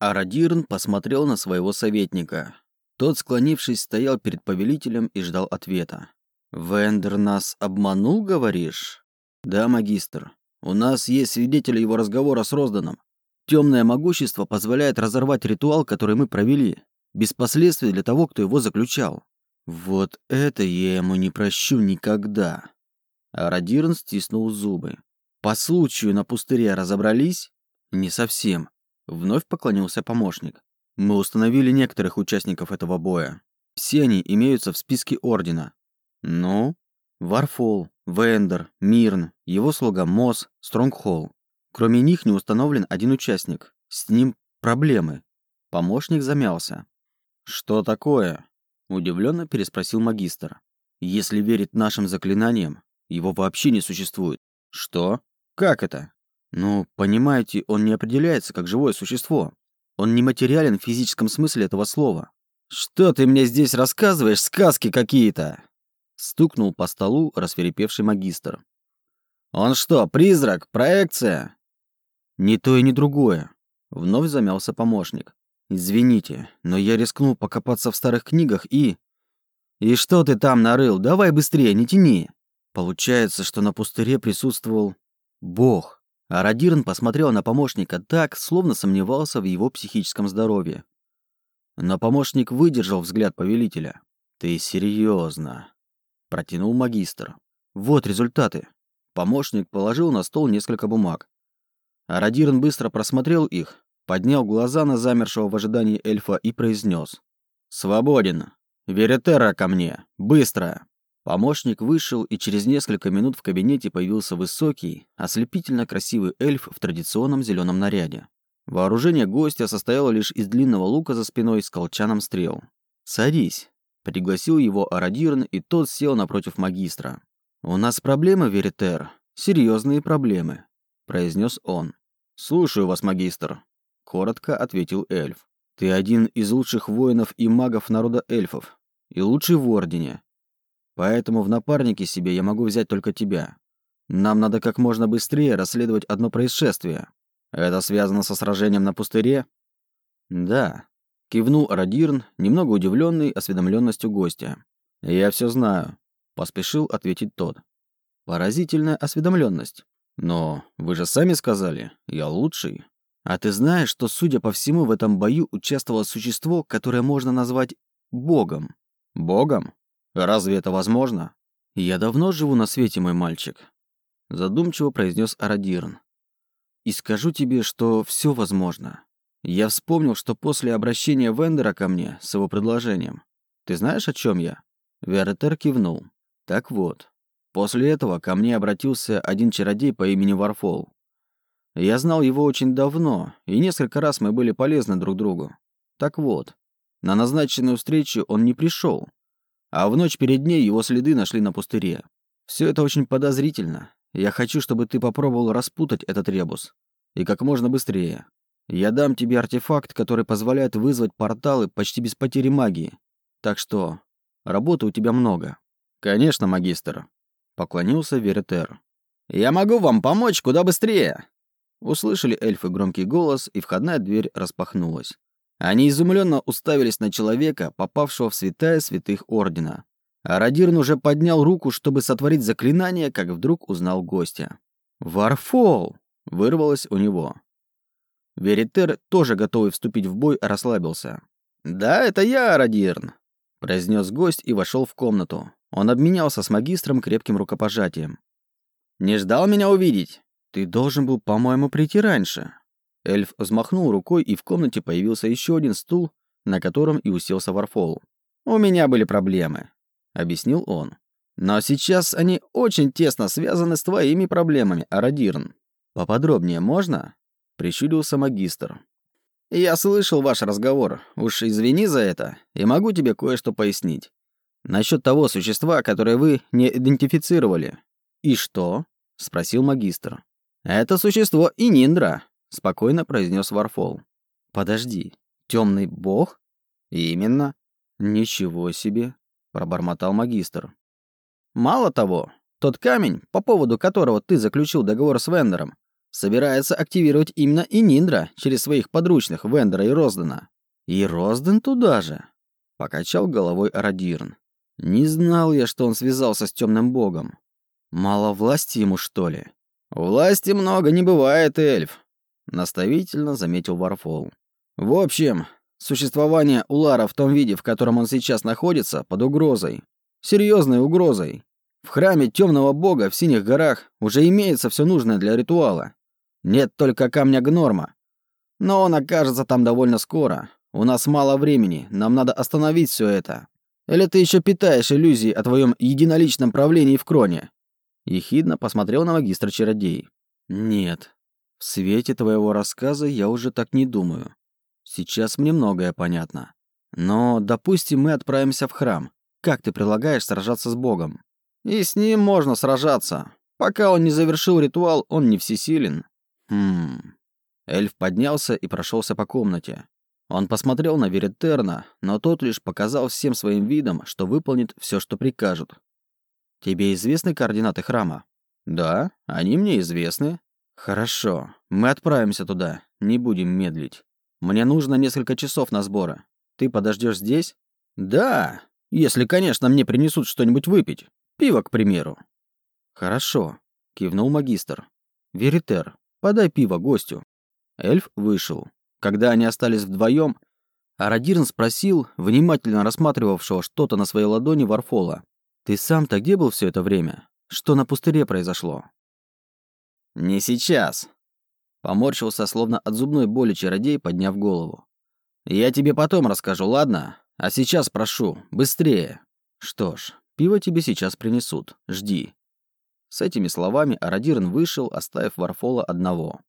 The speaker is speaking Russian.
Арадирн посмотрел на своего советника. Тот, склонившись, стоял перед повелителем и ждал ответа. «Вендер нас обманул, говоришь?» «Да, магистр. У нас есть свидетели его разговора с Розданом. Темное могущество позволяет разорвать ритуал, который мы провели, без последствий для того, кто его заключал. Вот это я ему не прощу никогда. А Радирн стиснул зубы. По случаю на пустыре разобрались? Не совсем. Вновь поклонился помощник. Мы установили некоторых участников этого боя. Все они имеются в списке Ордена. Ну? Варфол, Вендер, Мирн, его слуга Мосс, Стронгхолл. Кроме них не установлен один участник. С ним проблемы. Помощник замялся. «Что такое?» – удивленно переспросил магистр. «Если верить нашим заклинаниям, его вообще не существует». «Что? Как это?» «Ну, понимаете, он не определяется как живое существо. Он не материален в физическом смысле этого слова». «Что ты мне здесь рассказываешь? Сказки какие-то!» Стукнул по столу расферепевший магистр. «Он что, призрак? Проекция?» «Ни то и ни другое», — вновь замялся помощник. «Извините, но я рискнул покопаться в старых книгах и...» «И что ты там нарыл? Давай быстрее, не тяни!» Получается, что на пустыре присутствовал Бог. А посмотрел на помощника так, словно сомневался в его психическом здоровье. Но помощник выдержал взгляд повелителя. «Ты серьезно? протянул магистр. «Вот результаты». Помощник положил на стол несколько бумаг. Радирн быстро просмотрел их, поднял глаза на замершего в ожидании эльфа и произнес: «Свободен! Веретера ко мне! Быстро!» Помощник вышел, и через несколько минут в кабинете появился высокий, ослепительно красивый эльф в традиционном зеленом наряде. Вооружение гостя состояло лишь из длинного лука за спиной с колчаном стрел. «Садись», — пригласил его Арадирн, и тот сел напротив магистра. «У нас проблемы, Веритер, серьезные проблемы», — произнес он. «Слушаю вас, магистр», — коротко ответил эльф. «Ты один из лучших воинов и магов народа эльфов, и лучший в Ордене. Поэтому в напарнике себе я могу взять только тебя. Нам надо как можно быстрее расследовать одно происшествие. Это связано со сражением на пустыре?» «Да», — кивнул Радирн, немного удивленный осведомленностью гостя. «Я все знаю», — поспешил ответить тот. «Поразительная осведомленность. Но вы же сами сказали, я лучший. А ты знаешь, что, судя по всему, в этом бою участвовало существо, которое можно назвать Богом? Богом? Разве это возможно? Я давно живу на свете, мой мальчик. Задумчиво произнес Арадирн. И скажу тебе, что все возможно. Я вспомнил, что после обращения Вендера ко мне с его предложением. Ты знаешь, о чем я? Веретер кивнул. Так вот, После этого ко мне обратился один чародей по имени Варфол. Я знал его очень давно, и несколько раз мы были полезны друг другу. Так вот, на назначенную встречу он не пришел, а в ночь перед ней его следы нашли на пустыре. Все это очень подозрительно. Я хочу, чтобы ты попробовал распутать этот ребус. И как можно быстрее. Я дам тебе артефакт, который позволяет вызвать порталы почти без потери магии. Так что, работы у тебя много. Конечно, магистр. Поклонился Веретер. «Я могу вам помочь куда быстрее!» Услышали эльфы громкий голос, и входная дверь распахнулась. Они изумленно уставились на человека, попавшего в святая святых Ордена. А Радирн уже поднял руку, чтобы сотворить заклинание, как вдруг узнал гостя. «Варфол!» — вырвалось у него. Веритер, тоже готовый вступить в бой, расслабился. «Да, это я, Радирн!» — произнес гость и вошел в комнату. Он обменялся с магистром крепким рукопожатием. «Не ждал меня увидеть? Ты должен был, по-моему, прийти раньше». Эльф взмахнул рукой, и в комнате появился еще один стул, на котором и уселся Варфол. «У меня были проблемы», — объяснил он. «Но сейчас они очень тесно связаны с твоими проблемами, Арадирн. Поподробнее можно?» — прищурился магистр. «Я слышал ваш разговор. Уж извини за это, и могу тебе кое-что пояснить. Насчет того существа, которое вы не идентифицировали. И что? спросил магистр. Это существо Ининдра, спокойно произнес Варфол. Подожди, темный бог? Именно. Ничего себе, пробормотал магистр. Мало того, тот камень, по поводу которого ты заключил договор с Вендером, собирается активировать именно и Ниндра через своих подручных Вендера и Роздена. И Розден туда же. Покачал головой Арадирн. Не знал я, что он связался с темным богом. Мало власти ему, что ли? Власти много не бывает, эльф. Наставительно заметил Варфол. В общем, существование Улара в том виде, в котором он сейчас находится, под угрозой. Серьезной угрозой. В храме темного бога в Синих горах уже имеется все нужное для ритуала. Нет только камня Гнорма. Но он окажется там довольно скоро. У нас мало времени, нам надо остановить все это. Или ты еще питаешь иллюзии о твоем единоличном правлении в Кроне?» Ехидно посмотрел на магистра чародей. «Нет. В свете твоего рассказа я уже так не думаю. Сейчас мне многое понятно. Но, допустим, мы отправимся в храм. Как ты предлагаешь сражаться с Богом? И с ним можно сражаться. Пока он не завершил ритуал, он не всесилен. Хм. Эльф поднялся и прошелся по комнате. Он посмотрел на Веретерна, но тот лишь показал всем своим видом, что выполнит все, что прикажут. «Тебе известны координаты храма?» «Да, они мне известны». «Хорошо, мы отправимся туда, не будем медлить. Мне нужно несколько часов на сборы. Ты подождешь здесь?» «Да, если, конечно, мне принесут что-нибудь выпить. Пиво, к примеру». «Хорошо», — кивнул магистр. «Веритер, Подай пиво гостю». Эльф вышел. Когда они остались вдвоем, Арадирн спросил, внимательно рассматривавшего что-то на своей ладони Варфола. «Ты сам-то где был все это время? Что на пустыре произошло?» «Не сейчас», — поморщился, словно от зубной боли чародей, подняв голову. «Я тебе потом расскажу, ладно? А сейчас прошу, быстрее». «Что ж, пиво тебе сейчас принесут. Жди». С этими словами Арадирн вышел, оставив Варфола одного.